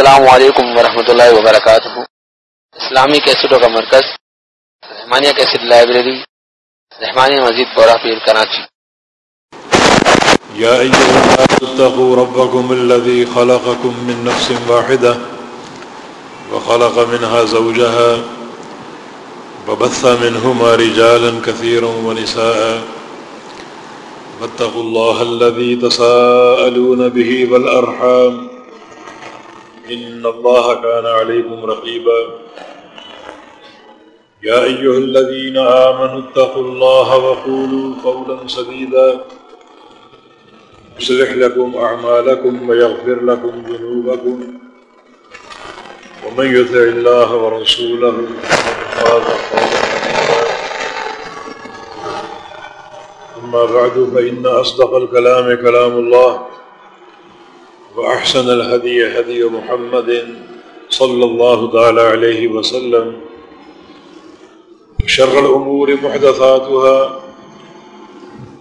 السلام علیکم ورحمۃ اللہ وبرکاتہ۔ اسلامی کیسٹوں کا مرکز، رحمانیہ کیسٹ لائبریری، رحمانیہ مزید بورا پیر کراچی۔ يا أيها الناس اتقوا ربكم الذي خلقكم من نفس واحدة وخلق منها زوجها وبث منهما رجالا كثيرا ونساء واتقوا الله الذي تساءلون به والأرحام إن الله كان عليكم رقيبا. يا أيها الذين آمنوا اتقوا الله وقولوا قولا سديدا. يصلح لكم أعمالكم ويغفر لكم ذنوبكم. ومن يطع الله ورسوله فقد فاز أما بعد، فإن أصدق الكلام كلام الله. وأحسن الهدي هدي محمد صلى الله تعالى عليه وسلم وشر الأمور محدثاتها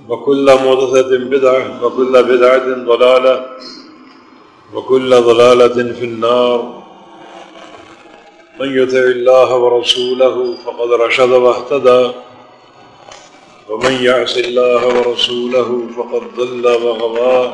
وكل محدثة بدعة وكل بدعة ضلالة وكل ضلالة في النار من يطع الله ورسوله فقد رشد واهتدى ومن يعص الله ورسوله فقد ضل وغضى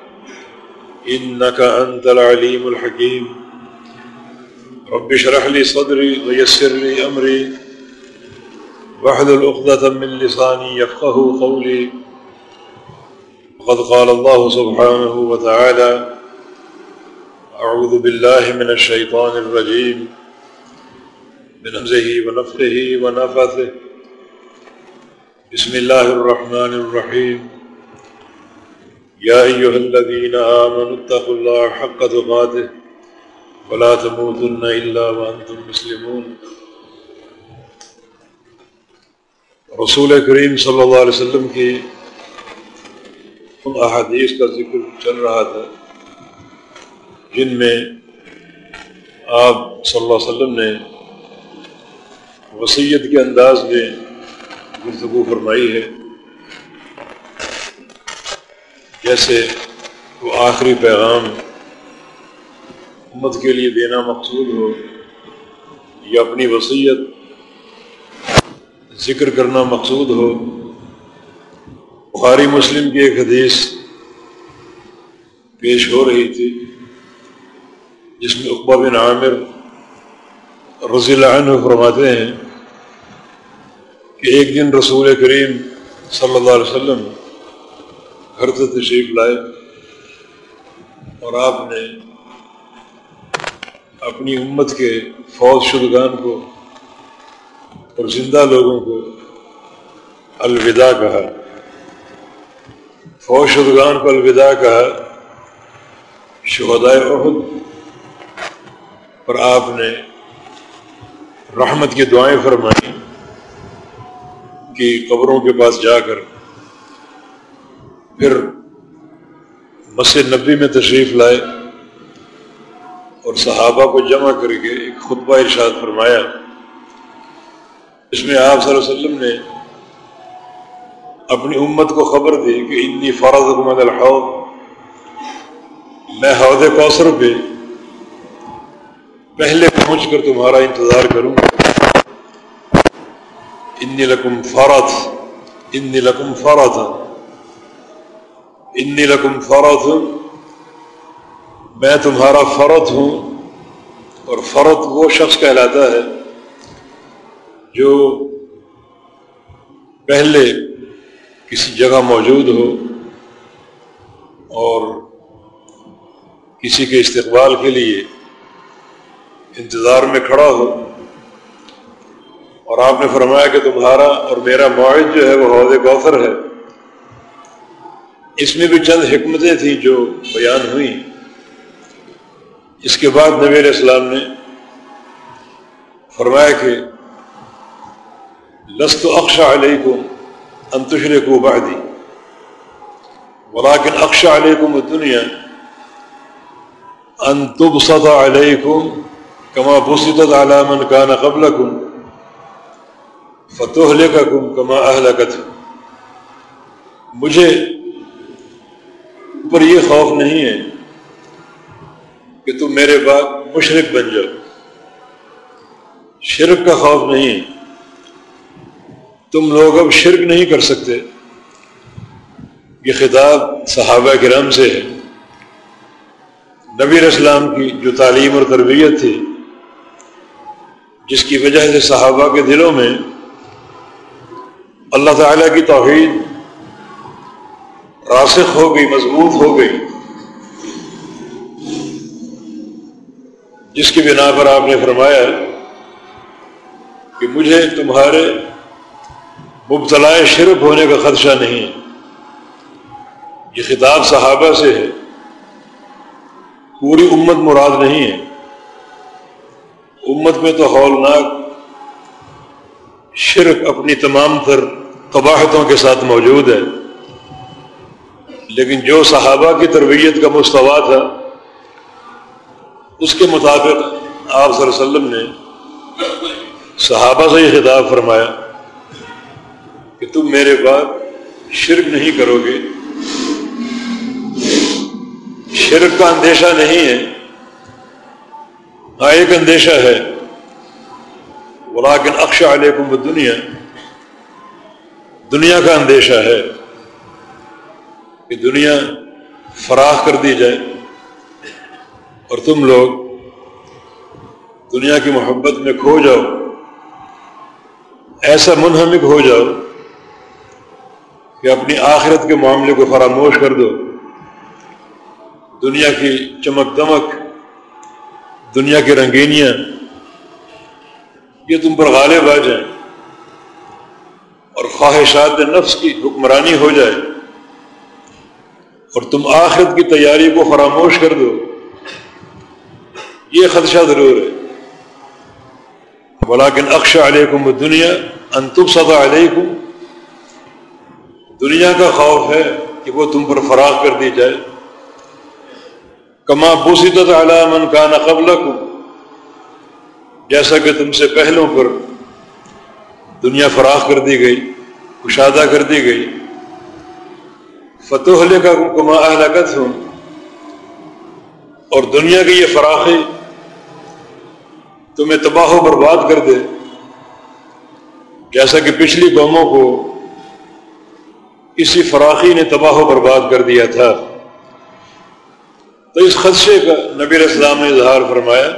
إنك أنت العليم الحكيم. رب شرح لي صدري ويسر لي أمري. وحد الأخذة من لساني يفقه قولي. وقد قال الله سبحانه وتعالى أعوذ بالله من الشيطان الرجيم. من همزه ونفقه ونفثه بسم الله الرحمن الرحيم. يا أيها الذين آمنوا اتقوا الله حق تقاته ولا تموتن إلا وأنتم مسلمون. رسول کریم صلی اللہ علیہ وسلم کی ان احادیث کا ذکر چل رہا تھا، جن میں آپ صلی اللہ علیہ وسلم نے وسیعت کے انداز میں گفتگو فرمائی ہے۔ جیسے وہ آخری پیغام امت کے لیے دینا مقصود ہو یا اپنی وصیت ذکر کرنا مقصود ہو۔ بخاری مسلم کی ایک حدیث پیش ہو رہی تھی، جس میں اقبا بن عامر رضی اللہ عنہ فرماتے ہیں کہ ایک دن رسول کریم صلی اللہ علیہ وسلم گھر سے تشریف لائے اور آپ نے اپنی امت کے فوج شدگان کو اور زندہ لوگوں کو الوداع کہا۔ فوج شدگان کو الوداع کہا۔ شہدائے عہد اور آپ نے رحمت کی دعائیں فرمائیں کہ قبروں کے پاس جا کر پھر مسجد نبی میں تشریف لائے اور صحابہ کو جمع کر کے ایک خطبہ ارشاد فرمایا۔ اس میں آپ صلی اللہ علیہ وسلم نے اپنی امت کو خبر دی کہ انی فرض حکومت الحوض۔ میں حوض کوثر پہ پہلے پہنچ کر تمہارا انتظار کروں۔ انی لکم فرت انی لکم فرت انی لکم فرت میں تمہارا فرت ہوں اور فرت وہ شخص کہلاتا ہے جو پہلے کسی جگہ موجود ہو اور کسی کے استقبال کے لیے انتظار میں کھڑا ہو۔ اور آپ نے فرمایا کہ تمہارا اور میرا معاہد جو ہے وہ حوض کوثر ہے۔ اس میں بھی چند حکمتیں تھیں جو بیان ہوئیں۔ اس کے بعد نبی علیہ السلام نے فرمایا کہ، لست اقشا علیہ کو انتشر کو بادی ولاکن اقشا علیہ کو دنیا انتب سطح علیہ کو کما بسط علامن کان قبل کم فتح کا کم کما اہل مجھے اوپر یہ خوف نہیں ہے کہ تم میرے بعد مشرق بن جاؤ۔ شرک کا خوف نہیں تم لوگ اب شرک نہیں کر سکتے۔ یہ خطاب صحابہ کرم سے ہے۔ نبی اسلام کی جو تعلیم اور تربیت تھی، جس کی وجہ سے صحابہ کے دلوں میں اللہ تعالیٰ کی توحید راسخ ہو گئی، مضبوط ہو گئی۔ جس کی بنا پر آپ نے فرمایا کہ مجھے تمہارے مبتلا شرک ہونے کا خدشہ نہیں یہ خطاب صحابہ سے ہے۔ پوری امت مراد نہیں ہے۔ امت میں تو ہولناک شرک اپنی تمام تر قباحتوں کے ساتھ موجود ہے۔ لیکن جو صحابہ کی تربیت کا مستوا تھا، اس کے مطابق آپ صلی اللہ علیہ وسلم نے صحابہ سے یہ خطاب فرمایا کہ تم میرے بعد شرک نہیں کرو گے۔ شرک کا اندیشہ نہیں ہے۔ ہاں ایک اندیشہ ہے۔ ولاکن اکشا علیکم دنیا دنیا کا اندیشہ ہے۔ کہ دنیا فراخ کر دی جائے اور تم لوگ دنیا کی محبت میں کھو جاؤ، ایسا منہمک ہو جاؤ کہ اپنی آخرت کے معاملے کو فراموش کر دو۔ دنیا کی چمک دمک، دنیا کی رنگینیاں، یہ تم پر غالب آ جائیں اور خواہشات نفس کی حکمرانی ہو جائے۔ اور تم آخرت کی تیاری کو فراموش کر دو۔ یہ خدشہ ضرور ہے۔ بلاکن اکش علیکم دنیا انتب سطح علیکم۔ دنیا کا خوف ہے کہ وہ تم پر فراغ کر دی جائے۔ کما بوسیت علامن کا نقبل جیسا کہ تم سے پہلوں پر دنیا فراخ کر دی گئی، کشادہ کر دی گئی۔ فتح کا کما اہلکت ہوں اور دنیا کی یہ فراخی تمہیں تباہ و برباد کر دے۔ جیسا کہ پچھلی قوموں کو کسی فراخی نے تباہ و برباد کر دیا تھا۔ تو اس خدشے کا نبی اسلام نے اظہار فرمایا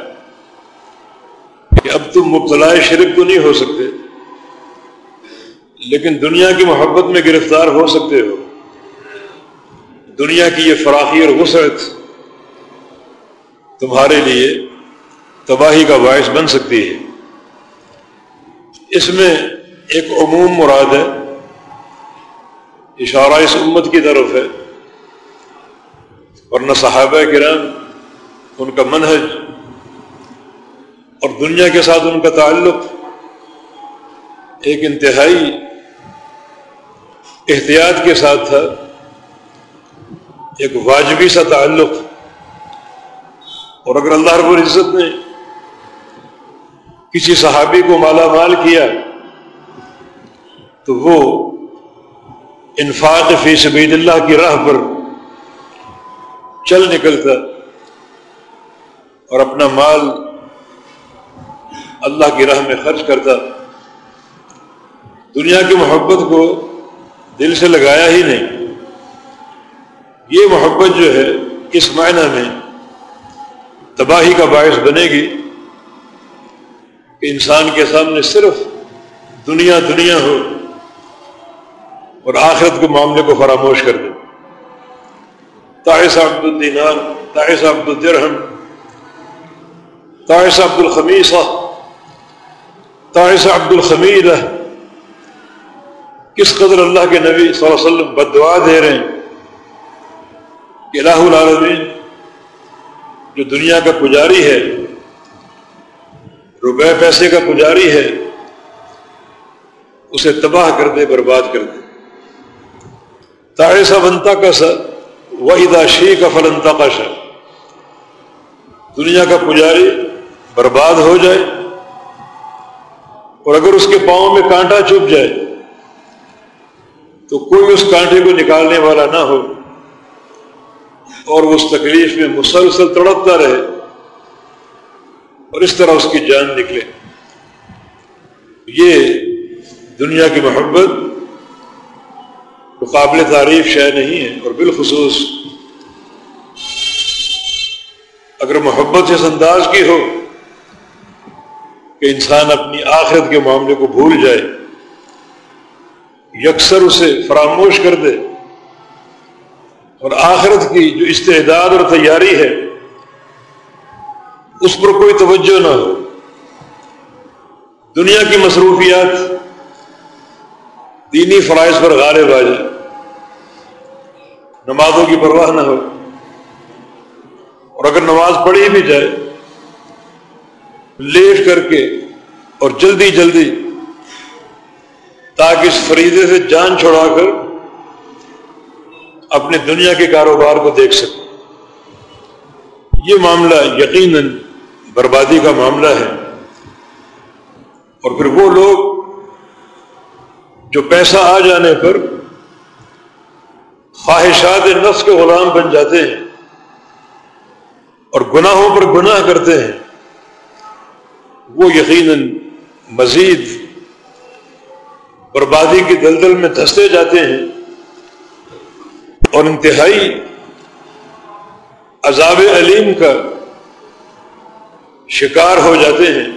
کہ اب تم مبتلا شرک تو نہیں ہو سکتے، لیکن دنیا کی محبت میں گرفتار ہو سکتے ہو۔ دنیا کی یہ فراخی اور وسعت تمہارے لیے تباہی کا باعث بن سکتی ہے۔ اس میں ایک عموم مراد ہے، اشارہ اس امت کی طرف ہے ورنہ صحابہ کرام، ان کا منہج اور دنیا کے ساتھ ان کا تعلق ایک انتہائی احتیاط کے ساتھ تھا۔ ایک واجبی سا تعلق۔ اور اگر اللہ رب العزت نے کسی صحابی کو مالا مال کیا، تو وہ انفاق فی سبید اللہ کی راہ پر چل نکلتا اور اپنا مال اللہ کی راہ میں خرچ کرتا۔ دنیا کی محبت کو دل سے لگایا ہی نہیں۔ یہ محبت جو ہے اس معنی میں تباہی کا باعث بنے گی؟ کہ انسان کے سامنے صرف دنیا دنیا ہو اور آخرت کے معاملے کو فراموش کر دے۔ تائس عبد الدینار تائس عبد الدرہم تائس عبد الخمیسہ تائس عبد الخمیر کس قدر اللہ کے نبی صلی اللہ علیہ وسلم بد دعا دے رہے ہیں؟ کہ الہ العالمین، جو دنیا کا پجاری ہے، روپے پیسے کا پجاری ہے، اسے تباہ کر دے برباد کر دے تائسا بنتا کا سا وحیدہ شی کا فلنتا کا شا دنیا کا پجاری برباد ہو جائے، اور اگر اس کے پاؤں میں کانٹا چپ جائے، تو کوئی اس کانٹے کو نکالنے والا نہ ہو۔ اور اس تکلیف میں مسلسل تڑپتا رہے اور اس طرح اس کی جان نکلے۔ یہ دنیا کی محبت قابل تعریف شے نہیں ہے اور بالخصوص اگر محبت اس انداز کی ہو کہ انسان اپنی آخرت کے معاملے کو بھول جائے یکسر اسے فراموش کر دے۔ اور آخرت کی جو استعداد اور تیاری ہے، اس پر کوئی توجہ نہ ہو۔ دنیا کی مصروفیات دینی فرائض پر غالب آ جائے۔ نمازوں کی پرواہ نہ ہو۔ اور اگر نماز پڑھی بھی جائے، لیٹ کر کے اور جلدی جلدی تاکہ اس فریضے سے جان چھوڑا کر اپنے دنیا کے کاروبار کو دیکھ سکے یہ معاملہ یقیناً بربادی کا معاملہ ہے۔ اور پھر وہ لوگ جو پیسہ آ جانے پر خواہشات نفس کے غلام بن جاتے ہیں اور گناہوں پر گناہ کرتے ہیں، وہ یقیناً مزید بربادی کی دلدل میں دھستے جاتے ہیں۔ اور انتہائی عذاب علیم کا شکار ہو جاتے ہیں۔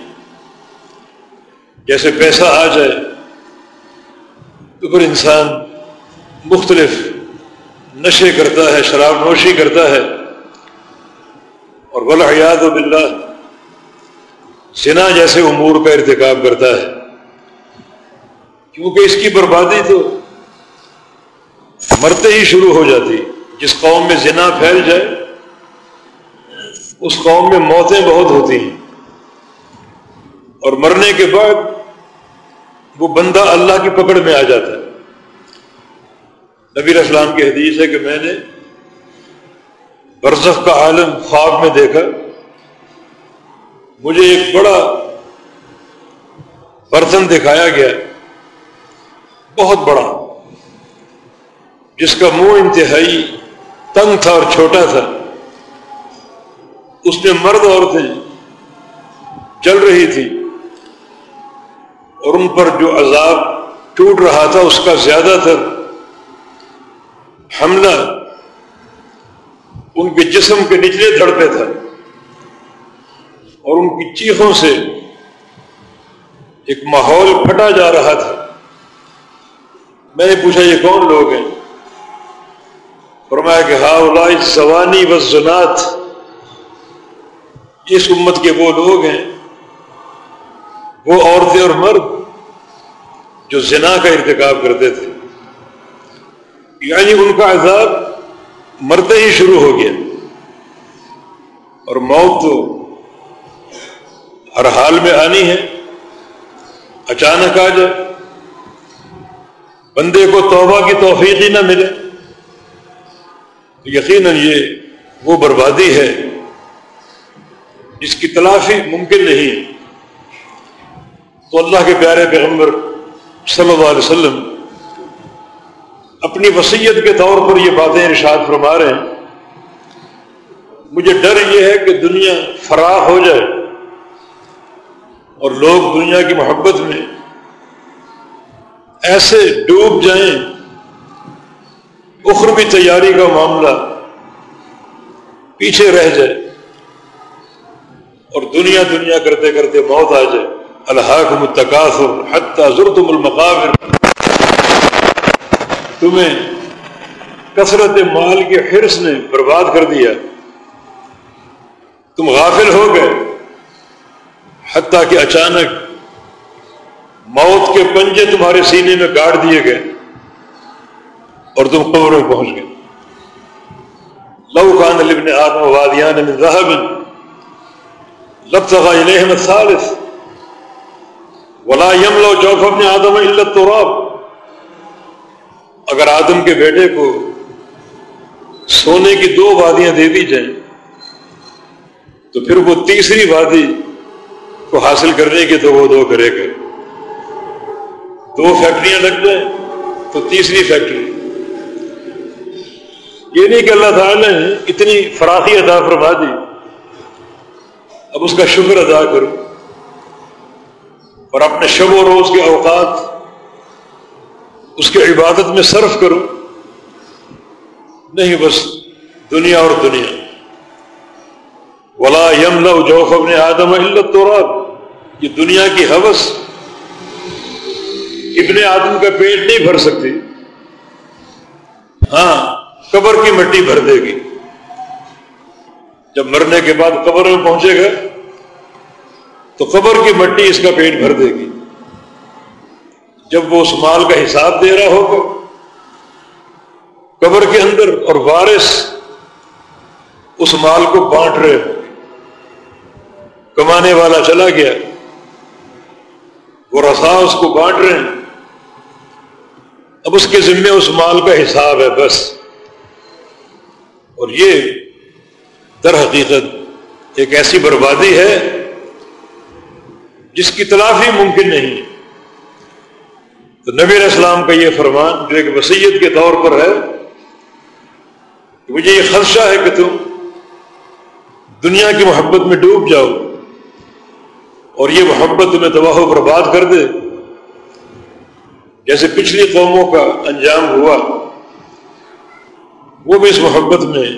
جیسے پیسہ آ جائے تو پھر انسان مختلف نشے کرتا ہے، شراب نوشی کرتا ہے۔ اور ولاحیات و بلّہ سنا جیسے امور کا ارتکاب کرتا ہے۔ کیونکہ اس کی بربادی تو مرتے ہی شروع ہو جاتی۔ جس قوم میں زنا پھیل جائے، اس قوم میں موتیں بہت ہوتی ہیں۔ اور مرنے کے بعد وہ بندہ اللہ کی پکڑ میں آ جاتا۔ ہے نبی اسلام کی حدیث ہے کہ میں نے برزخ کا عالم خواب میں دیکھا۔ مجھے ایک بڑا برتن دکھایا گیا۔ بہت بڑا۔ جس کا منہ انتہائی تنگ تھا اور چھوٹا تھا۔ اس میں مرد عورتیں جل رہی تھی اور ان پر جو عذاب ٹوٹ رہا تھا، اس کا زیادہ تر حملہ ان کے جسم کے نچلے دھڑ پہ تھا۔ اور ان کی چیخوں سے ایک ماحول پھٹا جا رہا تھا۔ میں نے پوچھا، یہ کون لوگ ہیں؟ فرمایا کہ ہا سوانی و زنات، اس امت کے وہ لوگ ہیں، وہ عورتیں اور مرد جو زنا کا ارتکاب کرتے تھے۔ یعنی ان کا عذاب مرتے ہی شروع ہو گیا۔ اور موت تو ہر حال میں آنی ہے۔ اچانک آ جائے۔ بندے کو توبہ کی توفیق ہی نہ ملے۔ یقیناً یہ وہ بربادی ہے جس کی تلافی ممکن نہیں۔ تو اللہ کے پیارے پیغمبر صلی اللہ علیہ وسلم اپنی وسیعت کے طور پر یہ باتیں ارشاد فرما رہے ہیں۔ مجھے ڈر یہ ہے کہ دنیا فراخ ہو جائے اور لوگ دنیا کی محبت میں ایسے ڈوب جائیں اخروی تیاری کا معاملہ پیچھے رہ جائے اور دنیا دنیا کرتے کرتے موت آ جائے۔ الحاق متقاصر حتیٰ ضرورت المقابر۔ تمہیں کثرت مال کے حرص نے برباد کر دیا۔ تم غافل ہو گئے۔ حتیٰ کہ اچانک موت کے پنجے تمہارے سینے میں گاڑ دیے گئے۔ اور تم قبر میں پہنچ گئے۔ لو کان لبن آدم وادیان من ذهب لبتغى إليهم الثالث، ولا يملو جوف ابن آدم إلا التراب۔ اگر آدم کے بیٹے کو سونے کی دو وادیاں دے دی جائیں، تو پھر وہ تیسری وادی کو حاصل کرنے کی تو وہ دو کرے گا دو فیکٹریاں لگ جائیں تو تیسری فیکٹری۔ یہ نہیں کہ اللہ تعالیٰ نے اتنی فراخی ادا فرما دی۔ اب اس کا شکر ادا کرو اور اپنے شب و روز کے اوقات اس کے عبادت میں صرف کرو نہیں بس دنیا اور دنیا۔ ولا یم لو جوف ابن آدم علت تو یہ دنیا کی حوث ابن آدم کا پیٹ نہیں بھر سکتی۔ ہاں قبر کی مٹی بھر دے گی۔ جب مرنے کے بعد قبر میں پہنچے گا، تو قبر کی مٹی اس کا پیٹ بھر دے گی۔ جب وہ اس مال کا حساب دے رہا ہوگا، قبر کے اندر اور وارث اس مال کو بانٹ رہے ہوں کمانے والا چلا گیا وہ رسا اس کو بانٹ رہے ہیں۔ اب اس کے ذمے اس مال کا حساب ہے بس۔ اور یہ در حقیقت ایک ایسی بربادی ہے جس کی تلافی ممکن نہیں تو نبی علیہ السلام کا یہ فرمان جو ایک وسیعت کے طور پر ہے کہ مجھے یہ خدشہ ہے کہ تم دنیا کی محبت میں ڈوب جاؤ اور یہ محبت تمہیں تباہ و برباد کر دے۔ جیسے پچھلی قوموں کا انجام ہوا۔ وہ بھی اس محبت میں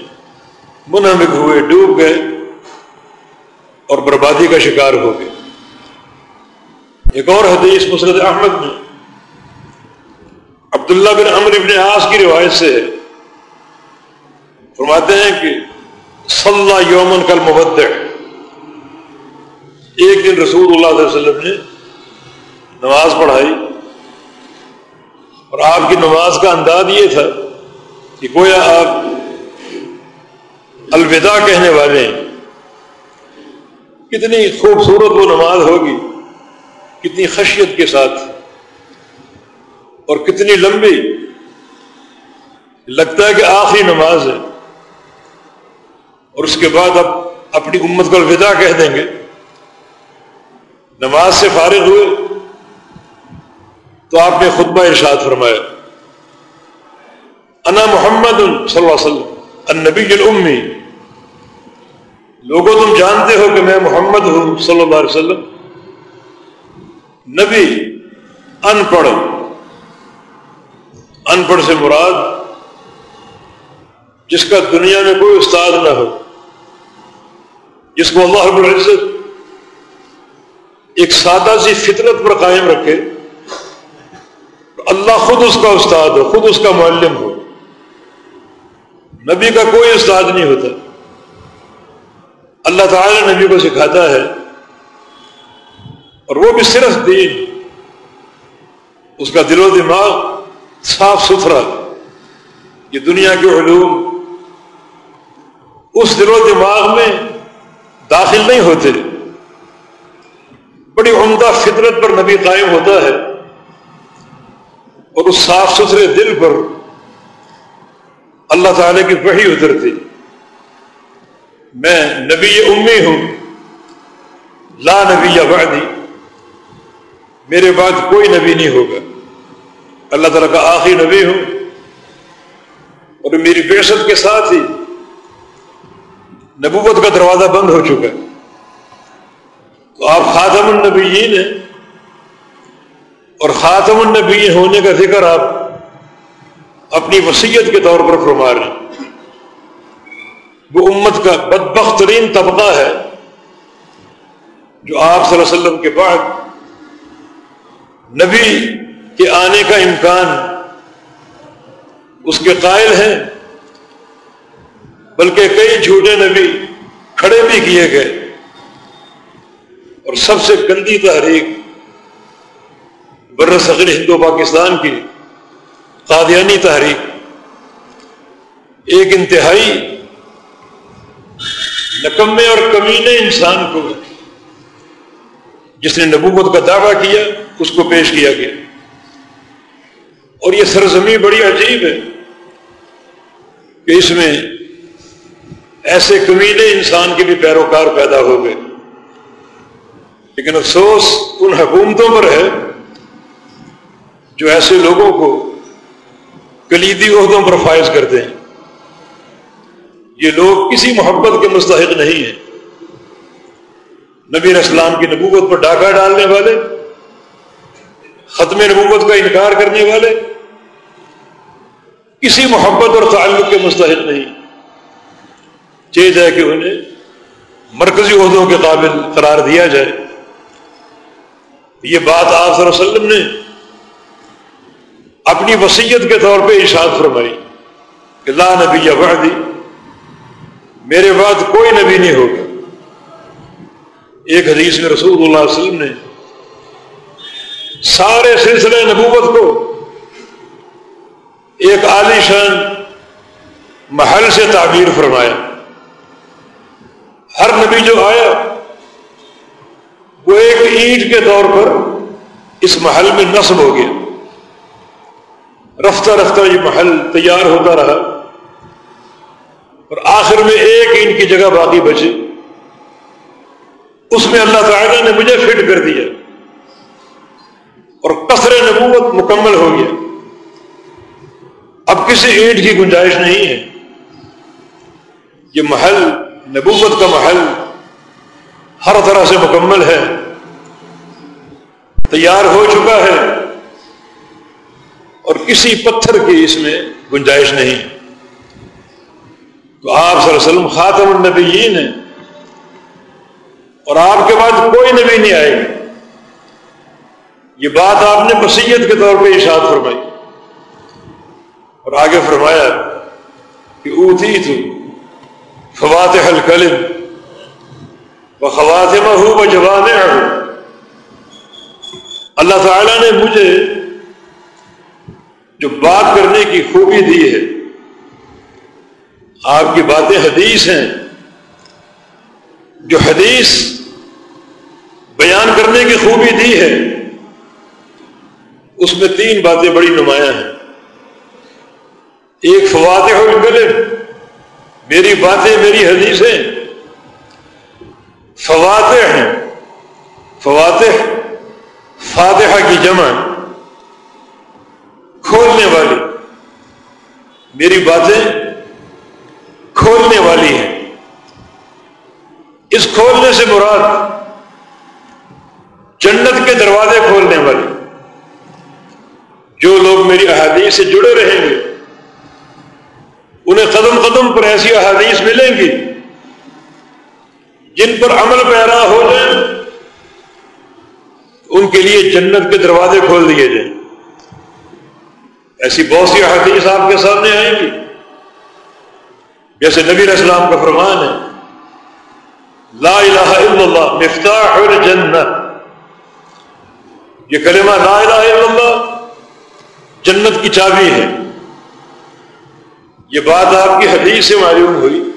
منہمک ہوئے، ڈوب گئے اور بربادی کا شکار ہو گئے۔ ایک اور حدیث مسرت احمد میں عبداللہ بن عمر ابن عاص کی روایت سے فرماتے ہیں کہ صلی یومن کل مبد ایک دن رسول اللہ علیہ وسلم نے نماز پڑھائی اور آپ کی نماز کا انداز یہ تھا کہ گویا آپ الوداع کہنے والے ہیں۔ کتنی خوبصورت وہ نماز ہوگی، کتنی خشیت کے ساتھ، اور کتنی لمبی۔ لگتا ہے کہ آخری نماز ہے، اور اس کے بعد اب اپنی امت کو الوداع کہہ دیں گے۔ نماز سے فارغ ہوئے تو آپ نے خطبہ ارشاد فرمایا۔ انا محمد صلی اللہ علیہ وسلم، النبی الامی۔ لوگوں تم جانتے ہو کہ میں محمد ہوں صلی اللہ علیہ وسلم۔ نبی ان پڑھ ان پڑھ سے مراد، جس کا دنیا میں کوئی استاد نہ ہو۔ جس کو اللہ رب العزت ایک سادہ سی فطرت پر قائم رکھے۔ اللہ خود اس کا استاد ہو، خود اس کا معلم ہو۔ نبی کا کوئی استاد نہیں ہوتا۔ اللہ تعالی نبی کو سکھاتا ہے اور وہ بھی صرف دین۔ اس کا دل و دماغ صاف ستھرا۔ یہ دنیا کے علوم اس دل و دماغ میں داخل نہیں ہوتے۔ بڑی عمدہ فطرت پر نبی قائم ہوتا ہے اور اس صاف ستھرے دل پر اللہ تعالی کی وحی اترتی۔ میں نبی امی ہوں۔ لا نبی یا بعدی۔ میرے بعد کوئی نبی نہیں ہوگا۔ اللہ تعالیٰ کا آخری نبی ہوں۔ اور میری بیشت کے ساتھ ہی نبوت کا دروازہ بند ہو چکا تو آپ خاتم النبیین ہیں۔ اور خاتم النبی ہونے کا ذکر آپ اپنی وسیعت کے طور پر فرما رہے ہیں۔ وہ امت کا بدبخت ترین طبقہ ہے جو آپ صلی اللہ علیہ وسلم کے بعد نبی کے آنے کا امکان اس کے قائل ہیں، بلکہ کئی جھوٹے نبی کھڑے بھی کیے گئے۔ اور سب سے گندی تحریک بر صغیر ہندو پاکستان کی قادیانی تحریک، ایک انتہائی نکمے اور کمینے انسان کو جس نے نبوت کا دعویٰ کیا، اس کو پیش کیا گیا۔ اور یہ سرزمی بڑی عجیب ہے کہ اس میں ایسے کمینے انسان کے بھی پیروکار پیدا ہو گئے۔ لیکن افسوس ان حکومتوں پر ہے جو ایسے لوگوں کو کلیدی عہدوں پر فائز کرتے ہیں۔ یہ لوگ کسی محبت کے مستحق نہیں ہیں۔ نبی اسلام کی نبوت پر ڈاکہ ڈالنے والے، ختم نبوت کا انکار کرنے والے، کسی محبت اور تعلق کے مستحق نہیں۔ چیز ہے کہ انہیں مرکزی عہدوں کے قابل قرار دیا جائے۔ یہ بات آپ صلی اللہ علیہ وسلم نے اپنی وسیعت کے طور پہ ارشاد فرمائی کہ لا نبی یا وحدی میرے بعد کوئی نبی نہیں ہوگا۔ ایک حدیث میں رسول اللہ علیہ وسلم نے سارے سلسلے نبوت کو ایک عالی شان محل سے تعبیر فرمایا۔ ہر نبی جو آیا، وہ ایک اینٹ کے طور پر اس محل میں نصب ہو گیا۔ رفتہ رفتہ یہ محل تیار ہوتا رہا اور آخر میں ایک اینٹ کی جگہ باقی بچی۔ اس میں اللہ تعالیٰ نے مجھے فٹ کر دیا۔ اور کثر نبوت مکمل ہو گیا۔ اب کسی اینٹ کی گنجائش نہیں ہے۔ یہ محل، نبوت کا محل ہر طرح سے مکمل ہے۔ تیار ہو چکا ہے۔ اور کسی پتھر کی اس میں گنجائش نہیں۔ تو آپ صلی اللہ علیہ وسلم خاتم النبیین ہیں۔ اور آپ کے بعد کوئی نبی نہیں آئے۔ گا یہ بات آپ نے بصیت کے طور پہ اشاد فرمائی۔ اور آگے فرمایا کہ اوتی تو فوات القلم و خواتمہ ہوں و جوان اللہ تعالیٰ نے مجھے جو بات کرنے کی خوبی دی ہے۔ آپ کی باتیں حدیث ہیں۔ جو حدیث بیان کرنے کی خوبی دی ہے، اس میں تین باتیں بڑی نمایاں ہیں۔ ایک، فواتح القلم میری باتیں میری حدیثیں۔ فواتح ہیں۔ فواتح، فاتحہ کی جمع۔ کھولنے والی۔ میری باتیں کھولنے والی ہیں۔ اس کھولنے سے مراد جنت کے دروازے کھولنے والی۔ جو لوگ میری احادیث سے جڑے رہیں گے، انہیں قدم قدم پر ایسی احادیث ملیں گی جن پر عمل پیرا ہو جائیں ان کے لیے جنت کے دروازے کھول دیے جائیں۔ ایسی بہت سی احادیث آپ کے سامنے آئیں گی۔ جیسے نبی اسلام کا فرمان ہے، لا الہ الا اللہ، مفتاح الجنت یہ کلمہ لا الہ الا اللہ جنت کی چابی ہے۔ یہ بات آپ کی حدیث سے معلوم ہوئی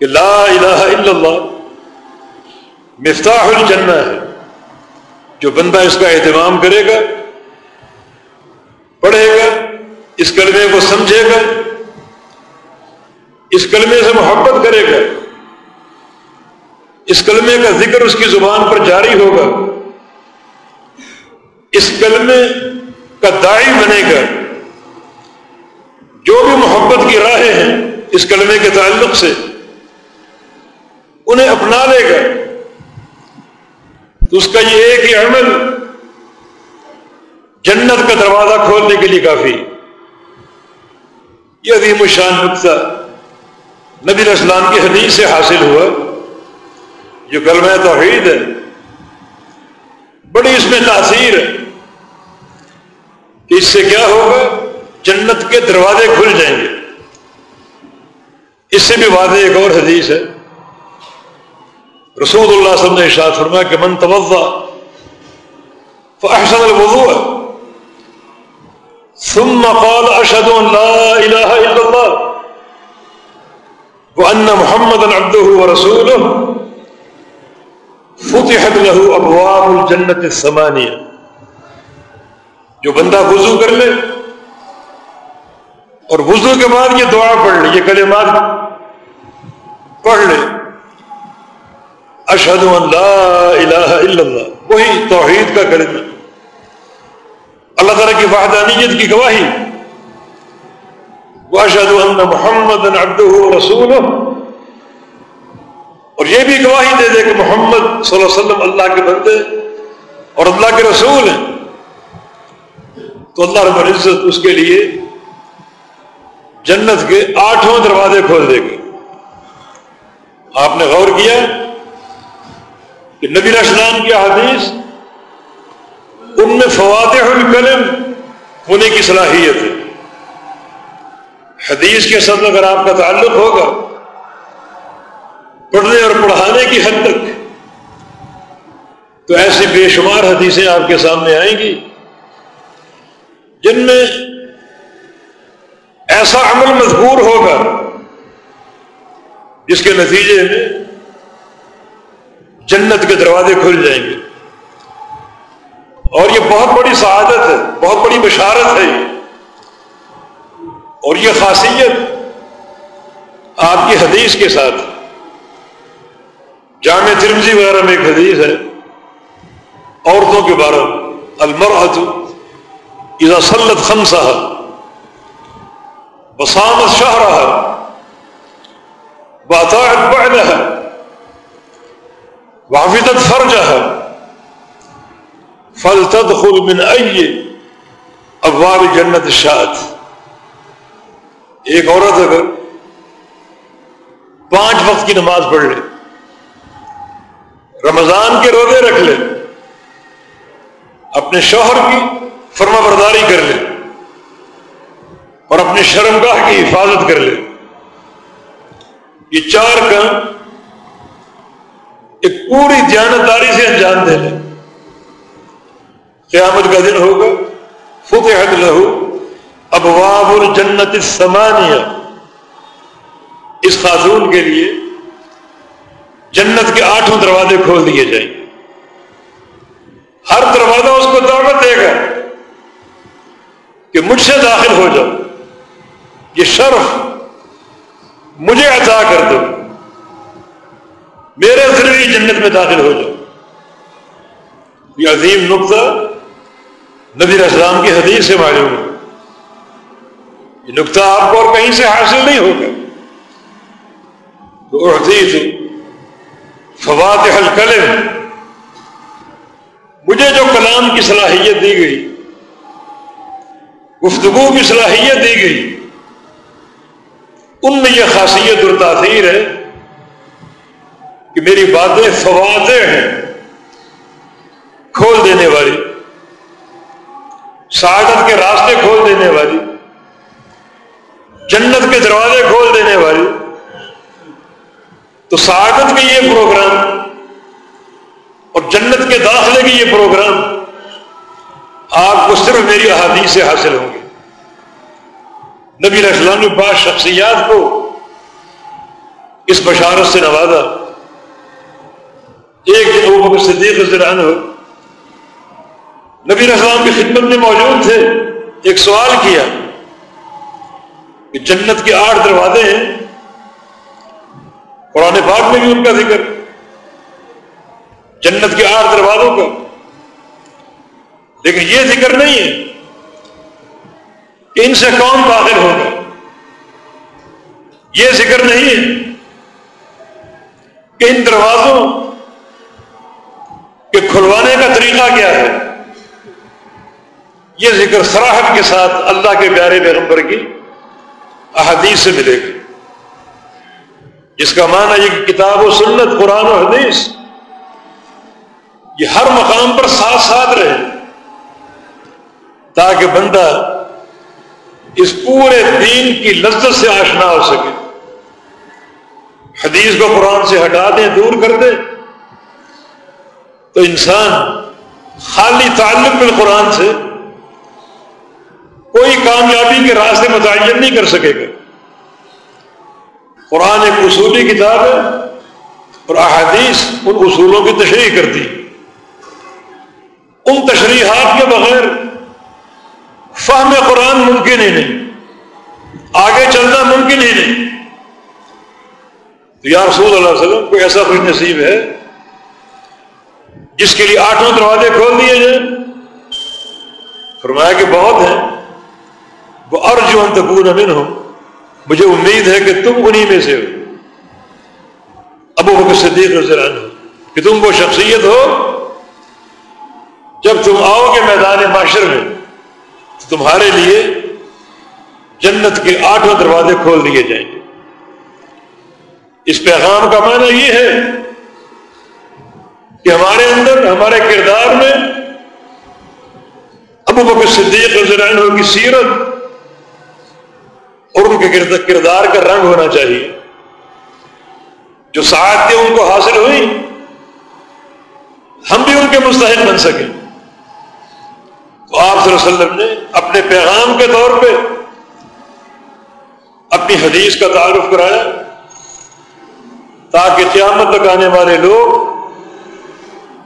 کہ لا الہ الا اللہ مفتاح الجنہ ہے۔ جو بندہ اس کا اہتمام کرے گا پڑھے گا، اس کلمے کو سمجھے گا، اس کلمے سے محبت کرے گا۔ اس کلمے کا ذکر اس کی زبان پر جاری ہوگا۔ اس کلمے کا دائی بنے گا۔ جو بھی محبت کی راہیں ہیں اس کلمے کے تعلق سے، انہیں اپنا لے گا۔ تو اس کا یہ ایک ہی عمل جنت کا دروازہ کھولنے کے لیے کافی۔ یہ عظیم الشان نقطہ نبی اسلام کی حدیث سے حاصل ہوا۔ جو کلمہ توحید ہے۔ بڑی اس میں تاثیر ہے کہ اس سے کیا ہوگا؟ جنت کے دروازے کھل جائیں گے۔ اس سے بھی واضح ایک اور حدیث ہے۔ رسول اللہ صلی اللہ علیہ وسلم نے ارشاد فرمایا کہ من توضا فاحسن الوضوء۔ ثم قال اشهد ان لا اله الا الله وہ ان محمد العبد رسول فتحت له ابواب الجنت الثمانیہ جو بندہ وضو کر لے اور وضو کے بعد یہ دعا پڑھ لے، یہ کلمات پڑھ لے اشہد اللہ الہ الا اللہ وہی توحید کا کلمہ۔ اللہ تعالیٰ کی وحدانیت کی گواہی۔ واشهد ان محمد عبده ورسوله اور یہ بھی گواہی دے دے کہ محمد صلی اللہ علیہ وسلم اللہ کے بندے اور اللہ کے رسول ہیں۔ تو اللہ رب العزت اس کے لیے جنت کے آٹھوں دروازے کھول دے گے آپ نے غور کیا کہ نبی اسلام کی حدیث ان میں فواتح القلم ہونے کی صلاحیت ہے۔ حدیث کے ساتھ اگر آپ کا تعلق ہوگا، پڑھنے اور پڑھانے کی حد تک، تو ایسی بے شمار حدیثیں آپ کے سامنے آئیں گی، جن میں ایسا عمل مذکور ہوگا، جس کے نتیجے میں جنت کے دروازے کھل جائیں گے۔ اور یہ بہت بڑی سعادت ہے، بہت بڑی بشارت ہے یہ۔ اور یہ خاصیت آپ کی حدیث کے ساتھ۔ جامع ترمزی وغیرہ میں ایک حدیث ہے، عورتوں کے بارے المرحت اذا سلط خمسہ بسامت شاہ رہا باطاعت بعدها وعفدت فرجها فلتدخل من اي ابواب جنت الشاعت ایک عورت اگر پانچ وقت کی نماز پڑھ لے، رمضان کے روزے رکھ لے، اپنے شوہر کی فرما برداری کر لے، اور اپنی شرمگاہ کی حفاظت کر لے۔ یہ چار کام ایک پوری دیانتداری سے انجام دے لے۔ قیامت کا دن ہوگا۔ فتحت لہو ابواب الجنت السمانیہ اس خاتون کے لیے جنت کے آٹھوں دروازے کھول دیے جائیں۔ ہر دروازہ اس کو دعوت دے گا کہ مجھ سے داخل ہو جاؤ۔ یہ شرف مجھے عطا کر دو۔ میرے ذریعے جنت میں داخل ہو جاؤ۔ یہ عظیم نقطہ نبی اسلام کی حدیث سے معلوم ہے۔ یہ نقطہ آپ کو اور کہیں سے حاصل نہیں ہوگا۔ تو احدیث فوات الکلم۔ مجھے جو کلام کی صلاحیت دی گئی، گفتگو کی صلاحیت دی گئی، ان میں یہ خاصیت اور تاثیر ہے کہ میری باتیں فواتیں ہیں، کھول دینے والی۔ سعادت کے راستے کھول دینے والی، جنت کے دروازے کھول دینے والی۔ تو سعادت کے یہ پروگرام اور جنت کے داخلے کے یہ پروگرام آپ کو صرف میری احادیث سے حاصل ہوں گے۔ نبی اسلام بعض شخصیات کو اس بشارت سے نوازا۔ ایک دن وہ صدیق ہو نبی اسلام کی خدمت میں موجود تھے، ایک سوال کیا کہ جنت کے آٹھ دروازے ہیں، قرآن پاک میں بھی ان کا ذکر۔ جنت کے آٹھ دروازوں کا۔ لیکن یہ ذکر نہیں ہے کہ ان سے کون داخل ہوگا یہ ذکر نہیں ہے کہ ان دروازوں کے کھلوانے کا طریقہ کیا ہے۔ یہ ذکر سراہٹ کے ساتھ اللہ کے پیارے پیغمبر کی احادیث سے ملے گا جس کا معنی یہ کتاب و سنت، قرآن و حدیث، یہ ہر مقام پر ساتھ ساتھ رہے، تاکہ بندہ اس پورے دین کی لذت سے آشنا ہو سکے۔ حدیث کو قرآن سے ہٹا دیں، دور کر دیں۔ تو انسان خالی تعلق میں قرآن سے کوئی کامیابی کے راستے متعین نہیں کر سکے گا۔ قرآن ایک اصولی کتاب ہے اور احادیث ان اصولوں کی تشریح کرتی ان تشریحات کے بغیر فہم قرآن ممکن ہی نہیں۔ آگے چلنا ممکن ہی نہیں۔ تو یا رسول اللہ علیہ وسلم، کوئی ایسا خوش نصیب ہے جس کے لیے آٹھوں دروازے کھول دیے جائیں؟ فرمایا کہ بہت ہیں۔ وہ ارج انتقون امن ہو مجھے امید ہے کہ تم انہی میں سے ہو۔ ابو بکر صدیق نظر ہو کہ تم وہ شخصیت ہو، جب تم آؤ گے میدان معاشر میں، تو تمہارے لیے جنت کے آٹھوں دروازے کھول دیے جائیں گے۔ اس پیغام کا معنی یہ ہے کہ ہمارے اندر، ہمارے کردار میں ابو بکر صدیق عنہ کی سیرت اور ان کے کردار کا رنگ ہونا چاہیے۔ جو سعادتیں ان کو حاصل ہوئی ہم بھی ان کے مستحق بن سکیں۔ تو آپ صلی اللہ علیہ وسلم نے اپنے پیغام کے طور پہ اپنی حدیث کا تعارف کرایا، تاکہ قیامت تک آنے والے لوگ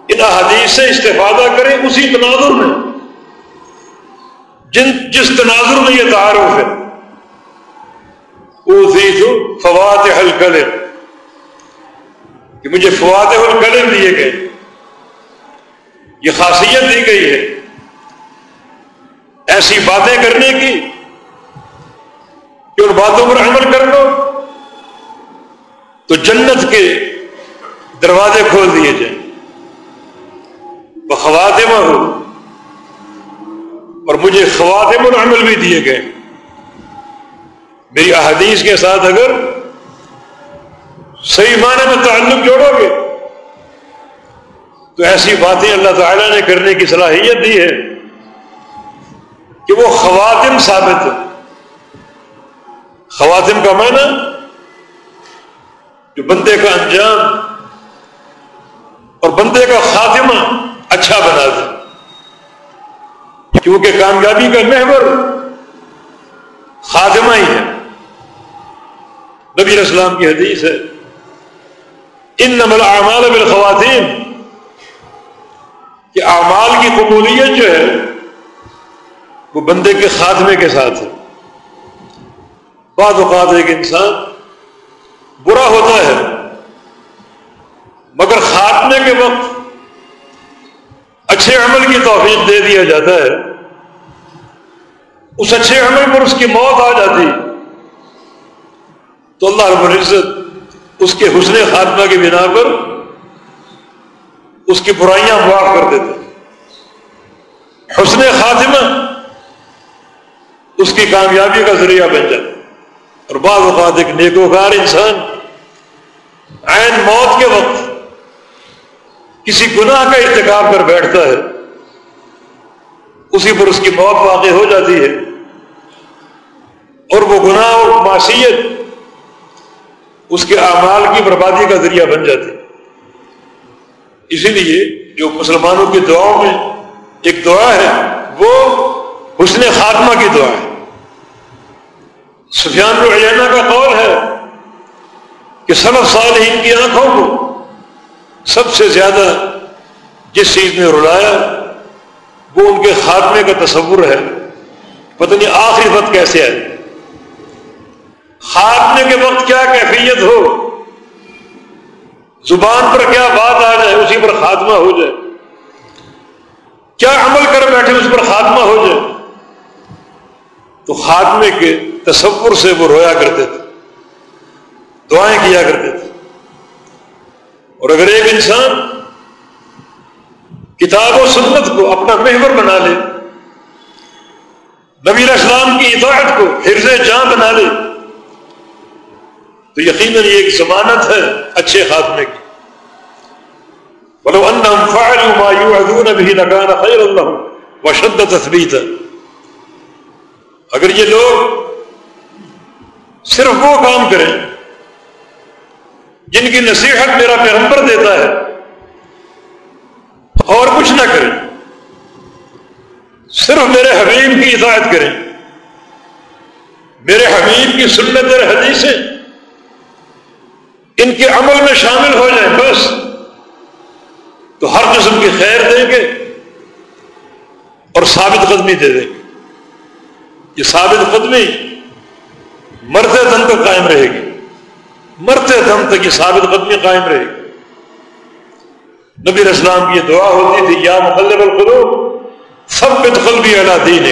ان حدیث سے استفادہ کریں اسی تناظر میں۔ جن، جس تناظر میں یہ تعارف ہے۔ وہ تھی فوات حل کہ مجھے فوات القلم دیے گئے۔ یہ خاصیت دی گئی ہے۔ ایسی باتیں کرنے کی کہ ان باتوں پر عمل کر لو، تو جنت کے دروازے کھول دیے جائیں۔ وہ خواتم ہو اور مجھے خواتم العمل بھی دیے گئے۔ میری احادیث کے ساتھ اگر صحیح معنی میں تعلق جوڑو گے، تو ایسی باتیں اللہ تعالی نے کرنے کی صلاحیت دی ہے کہ وہ خواتم ثابت ہے خواتم کا معنی جو بندے کا انجام اور بندے کا خاتمہ اچھا بنا دے۔ کیونکہ کامیابی کا محور خاتمہ ہی ہے۔ نبی اسلام کی حدیث ہے۔ ان نمل اعمال بالخواتین کہ اعمال کی قبولیت جو ہے، وہ بندے کے خاتمے کے ساتھ ہے۔ بعض اوقات ایک انسان برا ہوتا ہے، مگر خاتمے کے وقت اچھے عمل کی توفیق دے دیا جاتا ہے۔ اس اچھے عمل پر اس کی موت آ جاتی۔ تو اللہ رب العزت اس کے حسن خاتمہ کی بنا پر اس کی برائیاں معاف کر دیتے حسن خاتمہ اس کی کامیابی کا ذریعہ بن جاتا اور بعض اوقات ایک نیکوکار انسان عین موت کے وقت کسی گناہ کا ارتکاب کر بیٹھتا ہے، اسی پر اس کی موت واقع ہو جاتی ہے اور وہ گناہ اور معاشیت اس کے اعمال کی بربادی کا ذریعہ بن جاتی اسی لیے جو مسلمانوں کی دعاؤں میں ایک دعا ہے، وہ حسن خاتمہ کی دعا ہے۔ سفیان العینہ کا قول ہے کہ سب صالحین کی آنکھوں کو سب سے زیادہ جس چیز نے رلایا، وہ ان کے خاتمے کا تصور ہے۔ پتہ نہیں آخری وقت کیسے آئے۔ خاتمے کے وقت کیا کیفیت ہو؟ زبان پر کیا بات آ جائے، اسی پر خاتمہ ہو جائے۔ کیا عمل کر بیٹھے اس پر خاتمہ ہو جائے؟ تو خاتمے کے تصور سے وہ رویا کرتے تھے۔ دعائیں کیا کرتے تھے۔ اور اگر ایک انسان کتاب و سنت کو اپنا محور بنا لے، نبی اسلام کی اطاعت کو حفظ جاں بنا لے تو یقیناً یہ ایک ضمانت ہے اچھے خاتمے کی۔ بولو ان خیر شدت اگر یہ لوگ صرف وہ کام کریں جن کی نصیحت میرا پیغمبر دیتا ہے، اور کچھ نہ کریں، صرف میرے حبیب کی اطاعت کریں، میرے حبیب کی سنت اور حدیثیں ان کے عمل میں شامل ہو جائیں بس۔ تو ہر قسم کی خیر دیں گے اور ثابت قدمی دے دیں گے۔ یہ ثابت قدمی مرتے دم تک قائم رہے گی۔ مرتے دم تک یہ ثابت قدمی قائم رہے گی۔ نبی اسلام کی یہ دعا ہوتی تھی، یا مقلب القلوب سب پہ دخل بھی اعلیٰ دین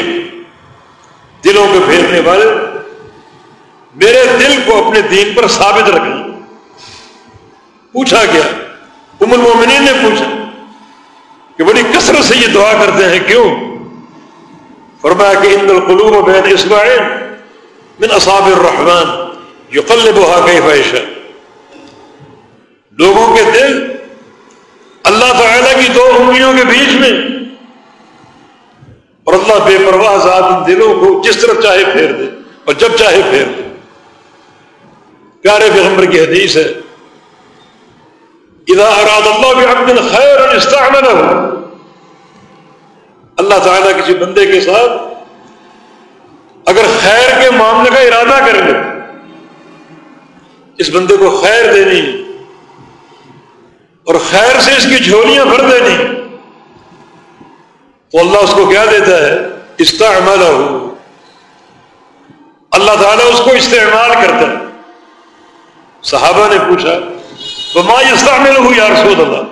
دلوں کو پھیرنے والے، میرے دل کو اپنے دین پر ثابت رکھنا۔ پوچھا گیا۔ ام المومنین نے پوچھا کہ بڑی کثرت سے یہ دعا کرتے ہیں، کیوں؟ فرمایا کہ ان القلوب بین اسماعیل من اصاب الرحمن یقلبها کیف یشاء۔ لوگوں کے دل اللہ تعالی کی دو انگلیوں کے بیچ میں۔ اور اللہ بے پرواہ ذات ان دلوں کو جس طرف چاہے پھیر دے اور جب چاہے پھیر دے۔ پیارے پیغمبر کی حدیث ہے اذا اراد اللہ بعبد خیر استعمله اللہ تعالیٰ کسی بندے کے ساتھ اگر خیر کے معاملے کا ارادہ کر لے اس بندے کو خیر دینی اور خیر سے اس کی جھولیاں بھر دینی تو اللہ اس کو کیا دیتا ہے؟ استعمال اللہ تعالیٰ اس کو استعمال کرتا ہے۔ صحابہ نے پوچھا ما استعمل ہو یا رسول اللہ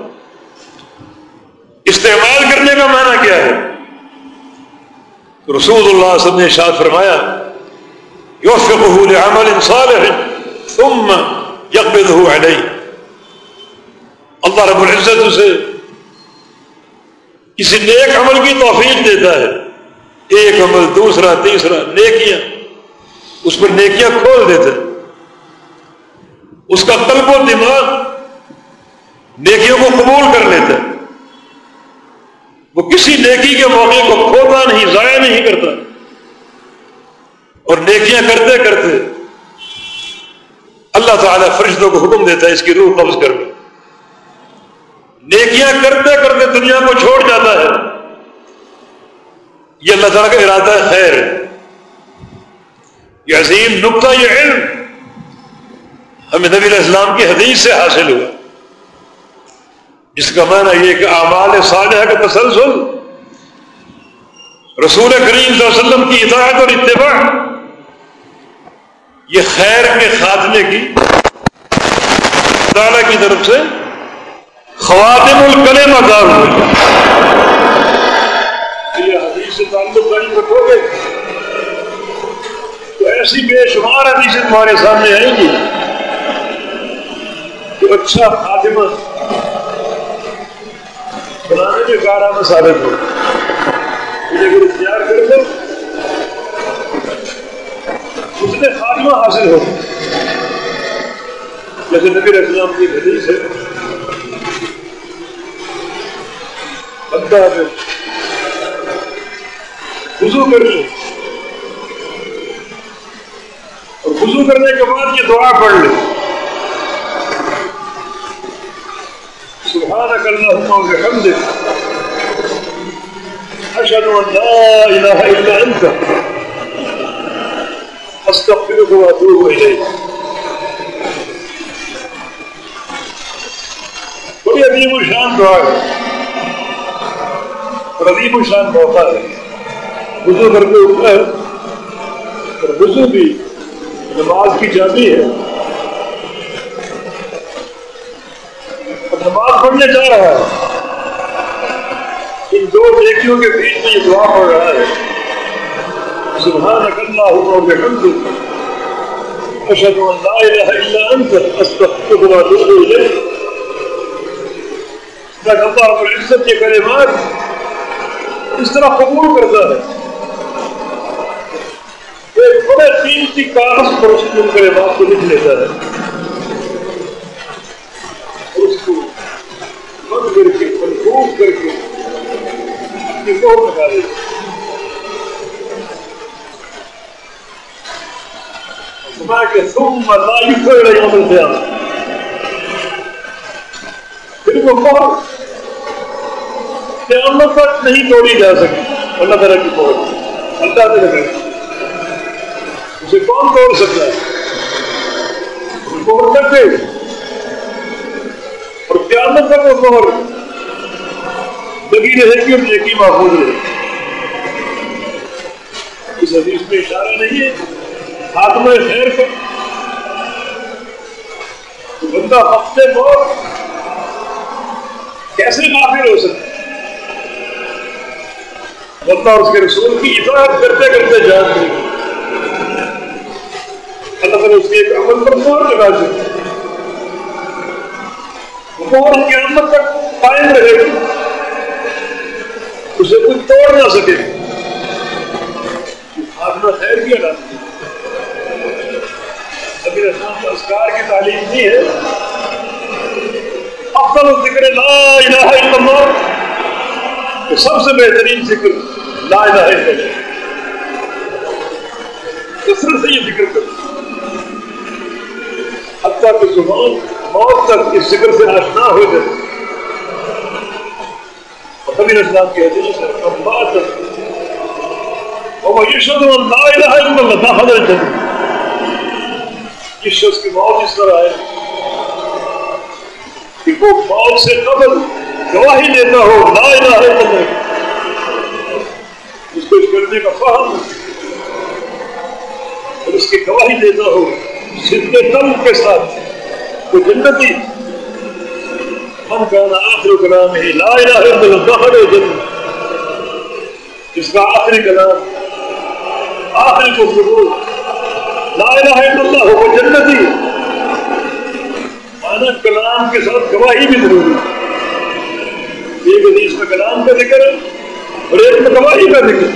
استعمال کرنے کا معنی کیا ہے؟ رسول اللہ وسلم نے شاد فرمایا یوفقه لعمل صالح ثم يقبضه عليه۔ اللہ رب العزت اسے کسی نیک عمل کی توفیق دیتا ہے۔ ایک عمل، دوسرا، تیسرا، نیکیاں، اس پر نیکیاں کھول دیتے اس کا قلب و دماغ نیکیوں کو قبول کر لیتا ہے۔ وہ کسی نیکی کے موقع کو کھوتا نہیں، ضائع نہیں کرتا۔ اور نیکیاں کرتے کرتے اللہ تعالیٰ فرشتوں کو حکم دیتا ہے، اس کی روح قبض کر نیکیاں کرتے کرتے دنیا کو چھوڑ جاتا ہے۔ یہ اللہ تعالیٰ کا ارادہ ہے۔ خیر یہ عظیم نقطہ، یہ علم ہمیں نبی علیہ السلام کی حدیث سے حاصل ہوا۔ جس کا معنی یہ کہ اعمال صالحہ کا تسلسل رسول کریم صلی اللہ علیہ وسلم کی اطاعت اور اتباع، یہ خیر کے خاتمے کی تعالیٰ کی طرف سے خواتم الکلے مدار ہوئی یہ حدیث سے تعلق قائم رکھو گے۔ تو ایسی بے شمار حدیثیں تمہارے سامنے آئیں گی کہ اچھا خاتمہ بنانے میں کارآمد ثابت ہو اگر اختیار کر دو اس نے خاتمہ حاصل ہو۔ جیسے نبی اسلام کی حدیث ہے بندہ میں وضو کر لو اور وضو کرنے کے بعد یہ دعا پڑھ لے۔ سبحانك اللهم وبحمدك. أشهد أن لا إله إلا أنت. أستغفرك وأتوب إليك. بڑی عظیم شان دعا ہے اور عظیم شان موقع ہے وضو کر کے اٹھا ہے. اور وضو بھی نماز کی چابی ہے. نماز پڑھنے جا رہا ہے۔ ان دو نیکیوں کے بیچ میں یہ دعا پڑھ رہا ہے۔ سبحان اللہ ہوا کے حمد اشهد ان لا اله الا انت استغفرك واتوب اليك تاکہ اللہ رب العزت کے کلمات اس طرح قبول کرتا ہے ایک بڑے قیمتی کاغذ پر اس کے کلمات کو لکھ لیتا ہے۔ کر کے منسوخ کر کے۔ اپنی لگا دے پھر وہ قیامت تک نہیں توڑی جا سکتی۔ اللہ تعالیٰ کی اللہ اسے کون توڑ سکتا ہے؟ قیامت تک وہ مہر لگی رہے گی اور نیکی محفوظ رہے گی اس حدیث میں اشارہ نہیں ہے خاتمہ خیر کا بندہ ہفتے موت کیسے معافی ہو سکتا بندہ اس کے رسول کی اطاعت کرتے کرتے جان دے اللہ تعالیٰ اس کے ایک عمل پر مور لگا سکتے مور قیامت تک قائم رہے گی۔ اسے کچھ توڑ نہ سکے۔ خاتمہ خیر کی ادا ابھی رسام اسکار کی تعلیم نہیں ہے۔ افضل ذکر لا الہ الا اللہ۔ تو سب سے بہترین ذکر لا الہ الا اللہ۔ کثرت سے یہ ذکر کر حتیٰ کہ زبان موت تک اس ذکر سے آشنا ہو جائے۔ اسلام کی حدیث ہے اور یشد الہ الا اللہ اس شخص کی موت اس طرح ہے کہ وہ موت سے قبل گواہی دیتا ہو، لا الہ الا اللہ اس کو اس کرنے کا فہم۔ اور اس کی گواہی دیتا ہو صدق تم کے ساتھ۔ وہ جنتی۔ من کہنا آخر کلام ہے لا الہ الا اللہ، دخل جنت اس کا آخری کلام، آخری گفتگو لا الہ الا اللہ ہو جنتی۔ مانا کلام کے ساتھ گواہی بھی ضروری ایک حدیث میں کلام کا ذکر ہے اور ایک میں گواہی کا ذکر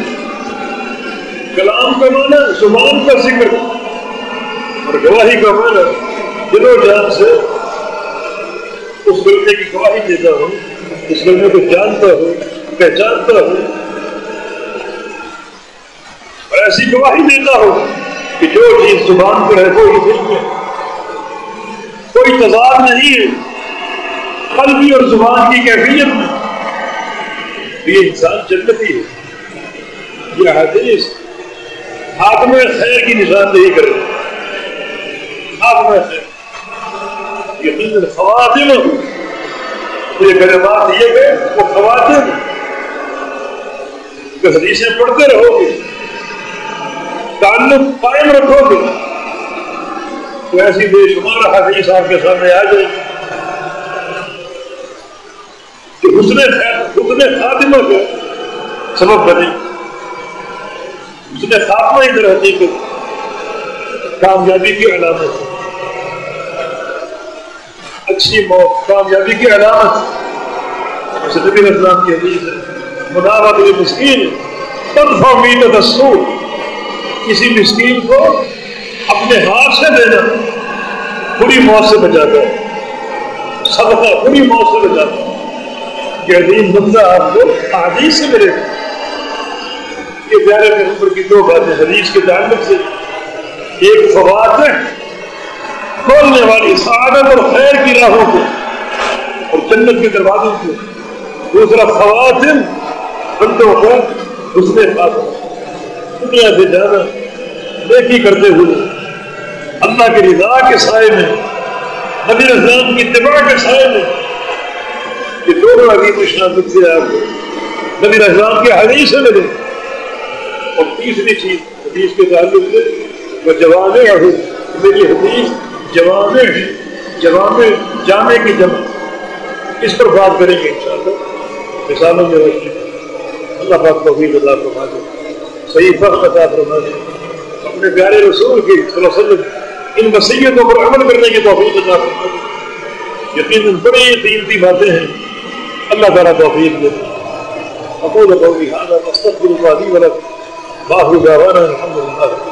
کلام کا مانا زبان کا ذکر اور گواہی کا مانا دل و جان سے اس بلکے کی گواہی دیتا ہوں، اس بلکے کو جانتا ہوں، پہچانتا ہوں اور ایسی گواہی دیتا ہوں کہ جو چیز زبان پر ہے وہی دل میں، کوئی تضاد نہیں ہے، قلبی اور زبان کی کیفیت میں یہ انسان جنتی ہے۔ یہ حدیث ہاتھ میں خیر کی نشاندہی کر رہے ہاتھ میں خیر۔ یقین خواتین یہ کلمات یہ کہ وہ خواتین۔ حدیثیں پڑھتے رہو گے، تعلق قائم رکھو گے، تو ایسی بے شمار حدیث آپ کے سامنے آ جائے کہ حسن حسن خاتمہ کو سبب بنے۔ حسن خاتمہ ادھر حقیقت کامیابی کی علامت ہے۔ اچھی موت کامیابی کی علامت نبی اسلام کی حدیث ہے مناوت مسکین تدفع مین دستور کسی مسکین کو اپنے ہاتھ سے دینا بری موت سے بچاتا ہے صدقہ بری موت سے بچاتا ہے کہ عظیم بندہ آپ کو حدیث سے ملے گا یہ پیارے پیغمبر کی دو باتیں حدیث کے تعلق سے ایک فوات ہے کھولنے والی سعادت اور خیر کی راہوں کو اور جنت کے دروازوں کو دوسرا خواتین بندوں کو اس نے دنیا سے جانا نیکی کرتے ہوئے اللہ کی رضا کے سائے میں، نبی اسلام کی اتباع کے سائے میں یہ دونوں عظیم شان سے آپ کو نبی اسلام کے حدیث سے ملے اور تیسری چیز حدیث کے تعلق سے، وہ جوامع ہے۔ میری حدیث جوامع ہے جامع کی جمع۔ اس پر بات کریں گے انشاءاللہ۔ مثالوں میں رکھیں اللہ پاک کو بھی اللہ فرما دے صحیح فرق عطا فرما دے اپنے پیارے رسول کی صلی اللہ علیہ وسلم، ان وسیعتوں پر عمل کرنے کی توفیق عطا فرما دے یقیناً بڑی قیمتی باتیں ہیں۔ اللہ تعالیٰ توفیق دے۔ اقول قولی هذا، واستغفر الله لي ولكم. واخر دعوانا الحمد لله.